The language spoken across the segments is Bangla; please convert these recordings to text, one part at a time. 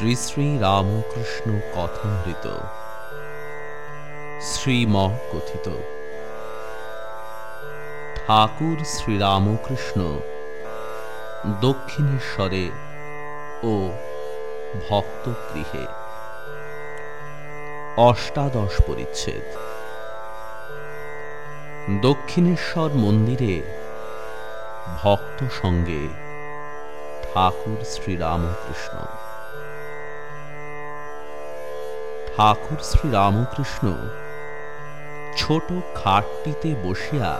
শ্রী শ্রী রামকৃষ্ণ কথামৃত। শ্রীম কথিত ঠাকুর শ্রীরামকৃষ্ণ দক্ষিণেশ্বরে ও ভক্তগৃহে। অষ্টাদশ পরিচ্ছেদ। দক্ষিণেশ্বর মন্দিরে ভক্ত সঙ্গে ঠাকুর শ্রীরামকৃষ্ণ। ঠাকুর শ্রী রামকৃষ্ণ ছোট খাটটিতে বসিয়া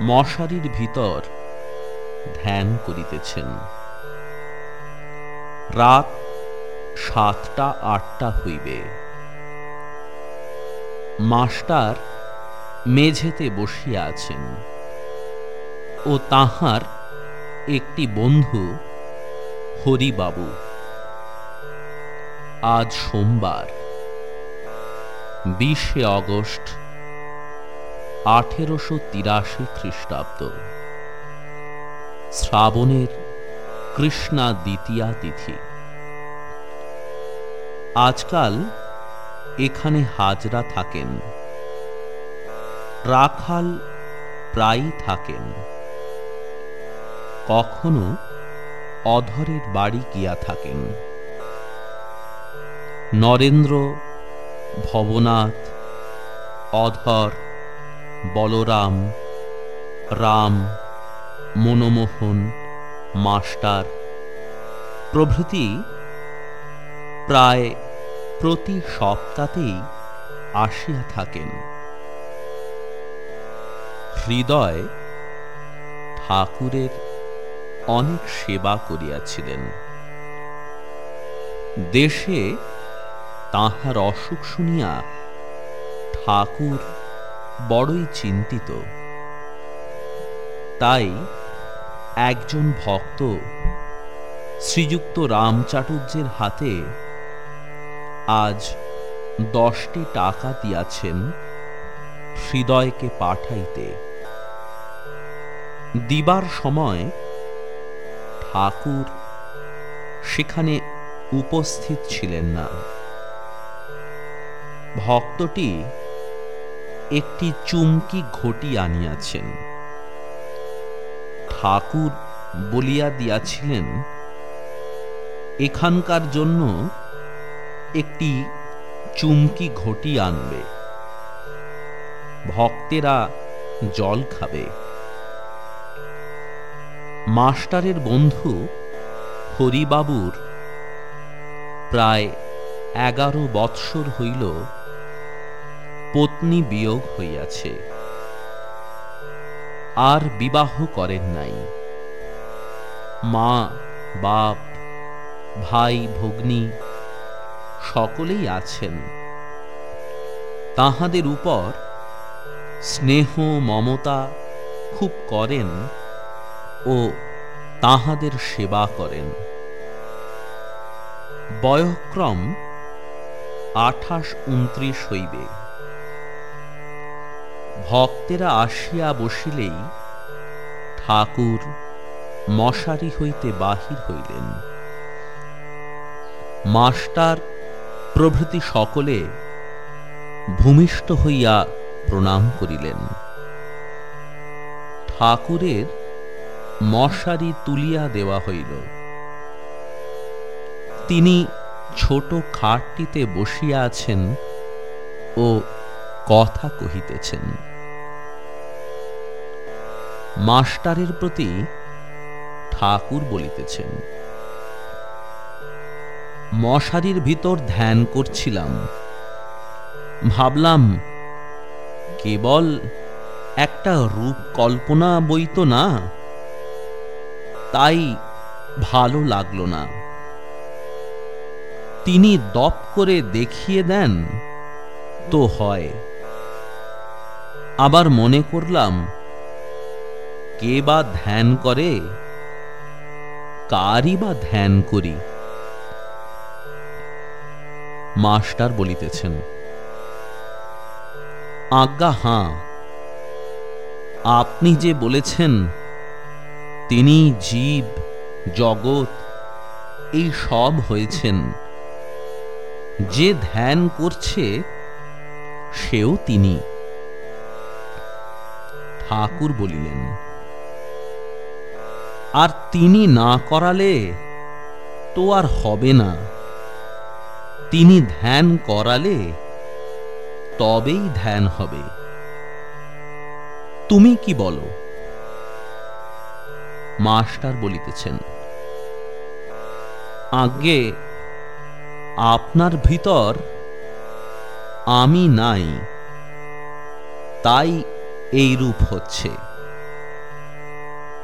মশারির ভিতর ধ্যান করিতেছেন। রাত সাতটা, আটটা হইবে। মাস্টার মেঝেতে বসিয়া আছেন ও তাহার একটি বন্ধু হরিবাবু। আজ সোমবার, বিশে অগস্ট আঠেরোশো তিরাশি খ্রিস্টাব্দ। শ্রাবণের কৃষ্ণা দ্বিতীয়া তিথি। আজকাল এখানে হাজরা থাকেন। রাখাল প্রায়ই থাকেন। কখনো অধরের বাড়ি গিয়া থাকেন। নরেন্দ্র, ভবনাথ, অধর, বলরাম, রাম, মনমোহন, মাস্টার। প্রভৃতি প্রায় প্রতি সপ্তাহতেই আসিয়া থাকেন। হৃদয় ঠাকুরের অনেক সেবা করিয়াছিলেন। দেশে তাহার অসুখ শুনিয়া ঠাকুর বড়ই চিন্তিত। তাই একজন ভক্ত শ্রীযুক্ত রামচাটুর্যের হাতে আজ দশটি টাকা দিয়াছেন হৃদয়কে পাঠাইতে। দিবার সময় ঠাকুর সেখানে উপস্থিত ছিলেন না। ভক্তটি একটি চুমকি ঘটি আনিয়াছেন। ঠাকুর বলিয়া দিয়াছিলেন, এখানকার জন্য একটি চুমকি ঘটি আনবে। ভক্তেরা জল খাবে। মাস্টারের বন্ধু হরিবাবুর প্রায় এগারো বৎসর হইল পত্নী বিয়োগ হইয়াছে। আর বিবাহ করেন নাই। মা, বাপ, ভাই, ভগ্নী সকলেই আছেন। তাহাদের উপর স্নেহ, মমতা খুব করেন ও তাহাদের সেবা করেন। বয়ক্রম আঠাশ উনত্রিশ হইবে। ভক্তেরা আসিয়া বসিলেই ঠাকুর মশারি হইতে বাহির হইলেন। মাস্টার প্রভৃতি সকলে ভূমিষ্ঠ হইয়া প্রণাম করিলেন। ঠাকুরের মশারি তুলিয়া দেওয়া হইল। তিনি ছোট খাটটিতে বসিয়া আছেন ও কথা কহিতেছেন। মাস্টারের প্রতি ঠাকুর বলিতেছেন, মশারির ভিতর ধ্যান করছিলাম। ভাবলাম, কেবল একটা রূপ কল্পনা বই তো না, তাই ভালো লাগল না। তিনি দপ করে দেখিয়ে দেন, তো হয়। আবার মনে করলাম কে বা ধ্যান করে? কারই বা ধ্যান করি? মাস্টার বলিতেছেন, আজ্ঞা, হাঁ। আপনি যে বলেছেন, তিনি জীব, জগৎ, এই সব হয়েছেন। যে ধ্যান করছে, সেও তিনি। ঠাকুর বলিলেন তিনি না করালে তো আর হবে না। তিনি ধ্যান করালে তবেই ধ্যান হবে। তুমি কি বলো? মাস্টার বলিতেছেন আগে আপনার ভিতর আমি নাই। তাই এই রূপ হচ্ছে।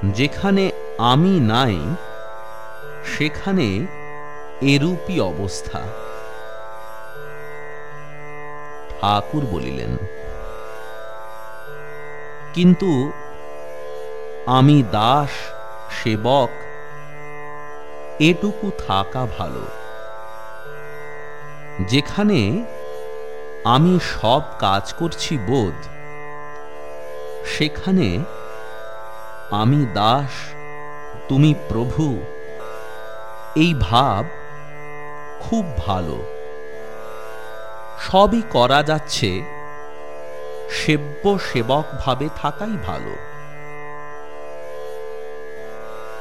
যেখানে আমি নাই, সেখানে এরূপই অবস্থা। ঠাকুর বলিলেন, কিন্তু আমি দাস, সেবক, এটুকু থাকা ভালো। যেখানে আমি সব কাজ করছি বোধ, সেখানে আমি দাস তুমি প্রভু। এই ভাব খুব ভালো। সবই করা যাচ্ছে, সেব্য সেবক থাকাই ভালো।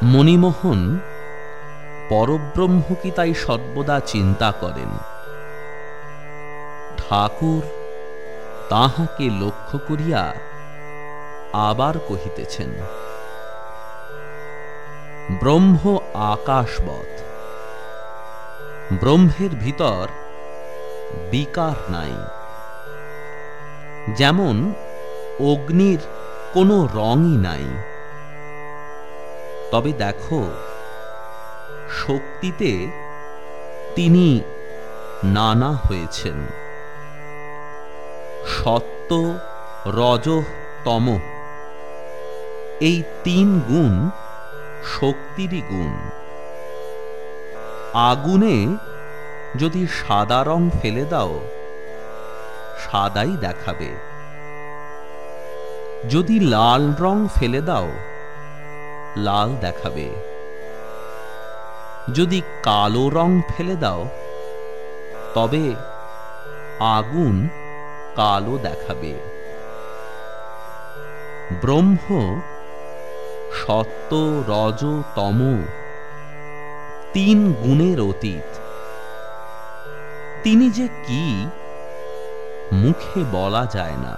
মণিমোহন পরব্রহ্ম কি তাই সর্বদা চিন্তা করেন। ঠাকুর তাহাকে লক্ষ্য করিয়া আবার কহিতেছেন ব্রহ্ম আকাশবৎ। ব্রহ্মের ভিতর বিকার নাই। যেমন অগ্নির কোনো রঙই নাই। তবে দেখো, শক্তিতে তিনি নানা হয়েছেন। সত্য, রজ, তম, এই তিন গুণ শক্তিরই গুণ। আগুনে যদি সাদা রং ফেলে দাও, সাদাই দেখাবে। যদি লাল রং ফেলে দাও, লাল দেখাবে। যদি কালো রং ফেলে দাও, তবে আগুন কালো দেখাবে। ব্রহ্ম সত্য রজ তম। তিন গুণের অতীত। তিনি যে কি, মুখে বলা যায় না।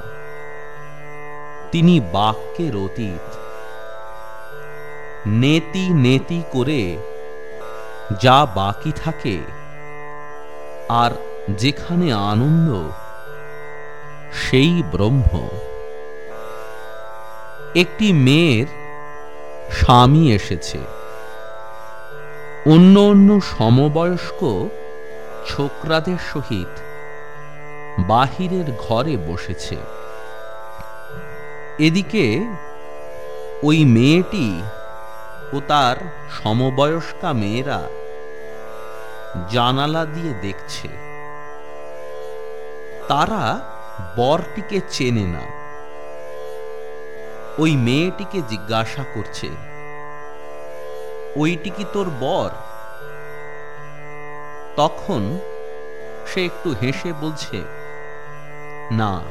তিনি বাক্যের অতীত। নেতি নেতি করে যা বাকি থাকে, আর যেখানে আনন্দ, সেই ব্রহ্ম। একটি মেয়ের স্বামী এসেছে। অন্য অন্য সমবয়স্ক ছোকরাদের সহিত বাহিরের ঘরে বসেছে। এদিকে ওই মেয়েটি ও তার সমবয়স্কা মেয়েরা জানালা দিয়ে দেখছে। তারা বরটিকে চেনে না। ওই মেয়েটিকে জিজ্ঞাসা করছে, ওইটি কি তোর বর? তখন সে একটু হেসে বলছে, না।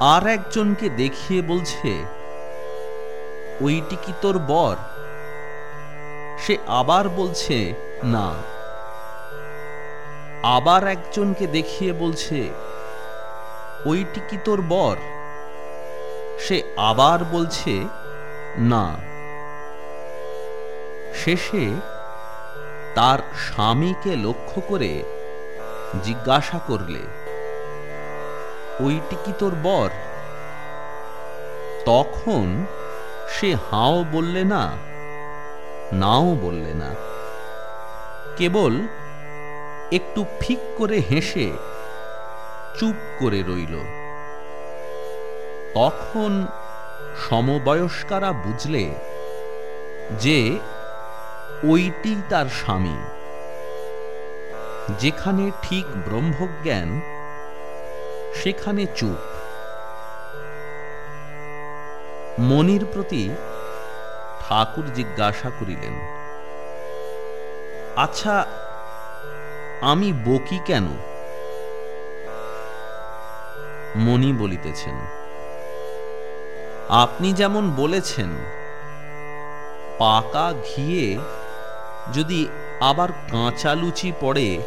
আর একজনকে দেখিয়ে বলছে, ওইটি কি তোর বর? সে আবার বলছে, না। আবার একজনকে দেখিয়ে বলছে, ওইটি কি তোর বর? সে আবার বলছে, না। শেষে তার স্বামীকে লক্ষ্য করে জিজ্ঞাসা করলে, ওইটি কি তোর বর? তখন সে হাও বললে, না। নাও বললে, না। কেবল একটু ফিক করে হেসে চুপ করে রইল। তখন সমবয়স্কারা বুঝলে যে ওইটি তার স্বামী। যেখানে ঠিক ব্রহ্মজ্ঞান, সেখানে চুপ। মনির প্রতি ঠাকুর জিজ্ঞাসা করিলেন আচ্ছা আমি বকি কেন? মণি বলিতেছেন আপনি যেমন বলেছেন, পাকা ঘিয়ে যদি আবার কাঁচা লুচি পড়ে,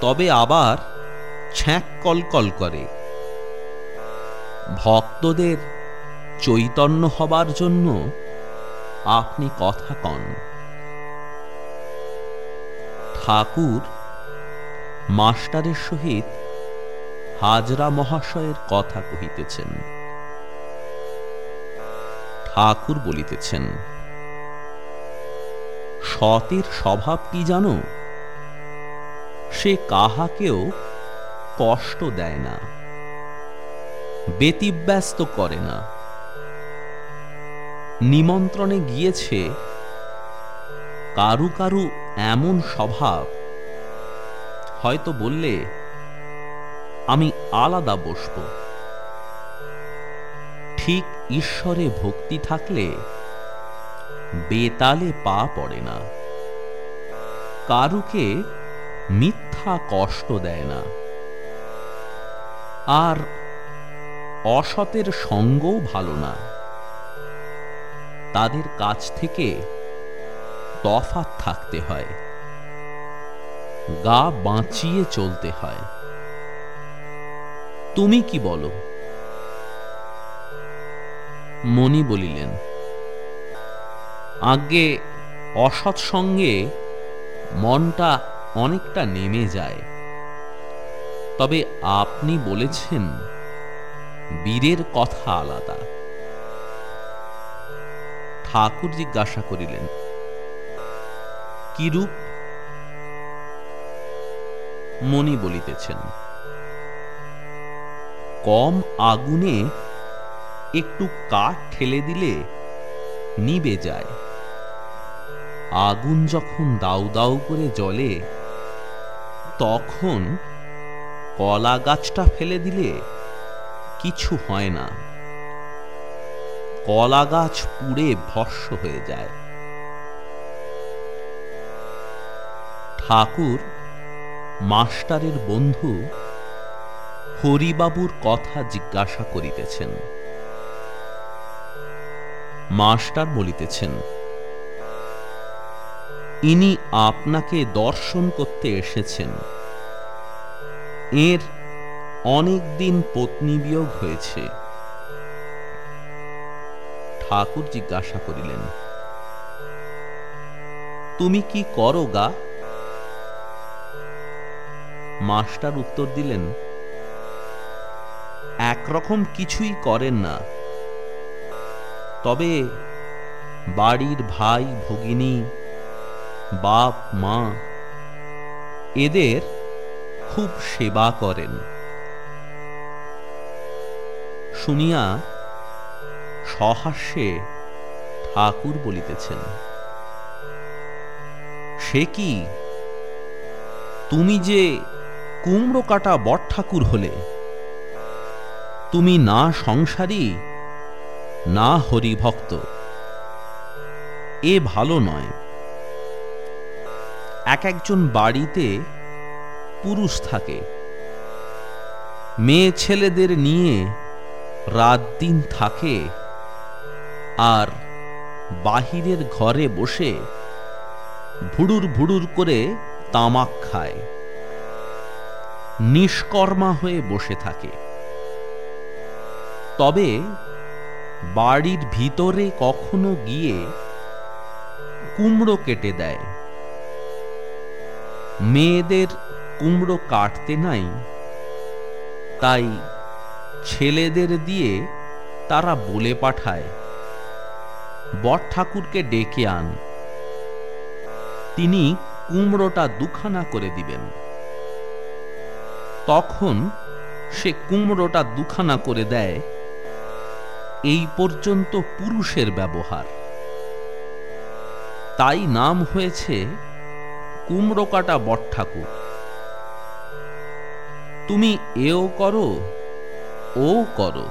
তবে আবার ছ্যাঁক কলকল করে। ভক্তদের চৈতন্য হবার জন্য আপনি কথা কন। ঠাকুর মাস্টারের সহিত হাজরা মহাশয়ের কথা কহিতেছেন। ঠাকুর বলিতেছেন, সতের স্বভাব কি জানো? সে কাহাকেও কষ্ট দেয় না, ব্যতিব্যস্ত করে না। নিমন্ত্রণে গিয়েছে, কারু কারু এমন স্বভাব। হয়তো বললে, আমি আলাদা বসব। ঠিক ঈশ্বরে ভক্তি থাকলে বেতালে পা পড়ে না। কারুকে মিথ্যা কষ্ট দেয় না। আর অসতের সঙ্গও ভালো না। তাদের কাছ থেকে তফাত থাকতে হয়। গা বাঁচিয়ে চলতে হয়। তুমি কি বলো? মণি বলিলেন আগে অসৎ সঙ্গে মনটা অনেকটা নেমে যায়। তবে আপনি বলেছেন, বীরের কথা আলাদা। ঠাকুর জিজ্ঞাসা করিলেন, কিরূপ? মণি বলিতেছেন, কম আগুনে একটু কাঠ ঠেলে দিলে নিবে যায়। আগুন যখন দাউ দাউ করে জ্বলে, তখন কলা গাছটা ফেলে দিলে কিছু হয় না। কলা গাছ পুড়ে ভস্য হয়ে যায়। ঠাকুর, মাস্টারের বন্ধু হরিবাবুর কথা জিজ্ঞাসা করিতেছেন। মাস্টার বলিতেছেন, ইনি আপনাকে দর্শন করতে এসেছেন। এর অনেক দিন পত্নী বিয়োগ হয়েছে। ঠাকুর জিজ্ঞাসা করিলেন, তুমি কি করো গা? মাস্টার উত্তর দিলেন, একরকম কিছুই করেন না। তবে বাড়ির ভাই, ভগিনী, বাপ, মা এদের খুব সেবা করেন। শুনিয়া সহাস্যে ঠাকুর বলিতেছেন, সে কি? তুমি যে কুমড়ো কাটা বট ঠাকুর হলে, তুমি না সংসারী না হরিভক্ত। এ ভালো নয়। এক একজন বাড়িতে পুরুষ থাকে। মেয়ে ছেলেদের নিয়ে রাত দিন থাকে আর বাহিরের ঘরে বসে ভুড়ুর ভুড়ুর করে তামাক খায়। নিষ্কর্মা হয়ে বসে থাকে। তবে বাড়ির ভিতরে কখনো গিয়ে কুমড়ো কেটে দেয়। মেয়েদের কুমড়ো কাটতে নাই, তাই ছেলেদের দিয়ে তারা বলে পাঠায়, বট ঠাকুরকে ডেকে আন। তিনি কুমড়োটা দুখানা করে দিবেন। তখন সে কুমড়োটা দুখানা করে দেয় এই পর্যন্ত পুরুষের ব্যবহার। তাই নাম হয়েছে কুমড়ো কাটা বট ঠাকুর তুমি এও করো, ও করো।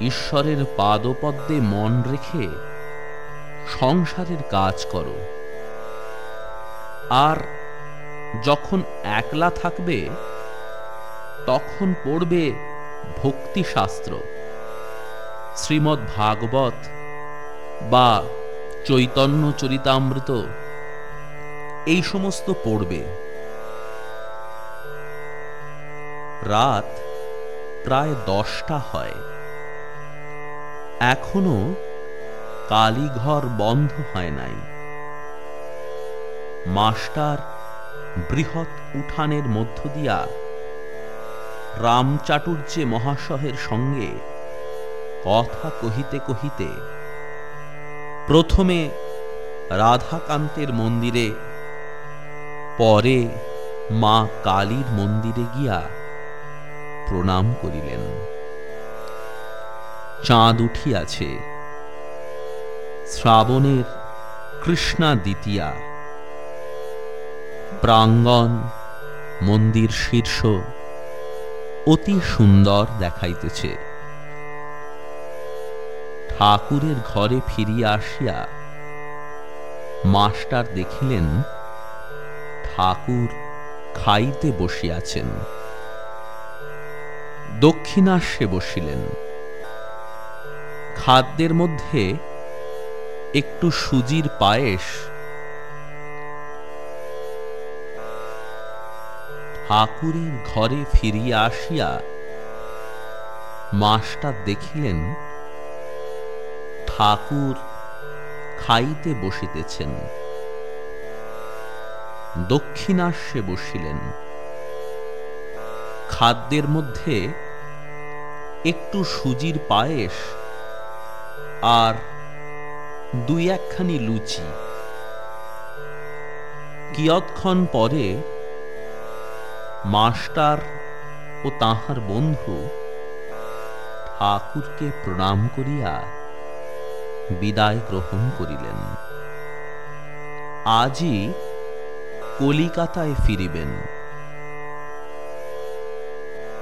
ঈশ্বরের পাদপদ্মে মন রেখে সংসারের কাজ করো। আর যখন একলা থাকবে, তখন পড়বে ভক্তিশাস্ত্র। শ্রীমদ্ ভাগবত বা চৈতন্য চরিতামৃত এই সমস্ত পড়বে। রাত প্রায় দশটা হয়। এখনও কালীঘর বন্ধ হয় নাই। মাস্টার বৃহৎ উঠানের মধ্য দিয়া রামচাটুর্যে মহাশয়ের সঙ্গে কথা কহিতে কহিতে প্রথমে রাধাকান্তের মন্দিরে, পরে মা কালীর মন্দিরে গিয়া প্রণাম করিলেন। চাঁদ উঠিয়াছে। শ্রাবণের কৃষ্ণা দ্বিতীয়া। প্রাঙ্গণ, মন্দির শীর্ষ অতি সুন্দর দেখাইতেছে। ঠাকুরের ঘরে ফিরিয়া আসিয়া মাস্টার দেখিলেন, ঠাকুর খাইতে বসিয়াছেন। দক্ষিণাস্যে বসিলেন। খাদ্যের মধ্যে একটু সুজির পায়েস। ঠাকুরের ঘরে ফিরিয়া আসিয়া মাস্টার দেখিলেন ঠাকুর খাইতে বসিতেছেন। দক্ষিণাস্যে বসিলেন। খাদ্যের মধ্যে একটু সুজির পায়েস আর দুই একখানি লুচি। কিয়ৎক্ষণ পরে মাস্টার ও তাহার বন্ধু ঠাকুরকে প্রণাম করিয়া বিদায় গ্রহণ করিলেন। আজই কলিকাতায় ফিরিবেন।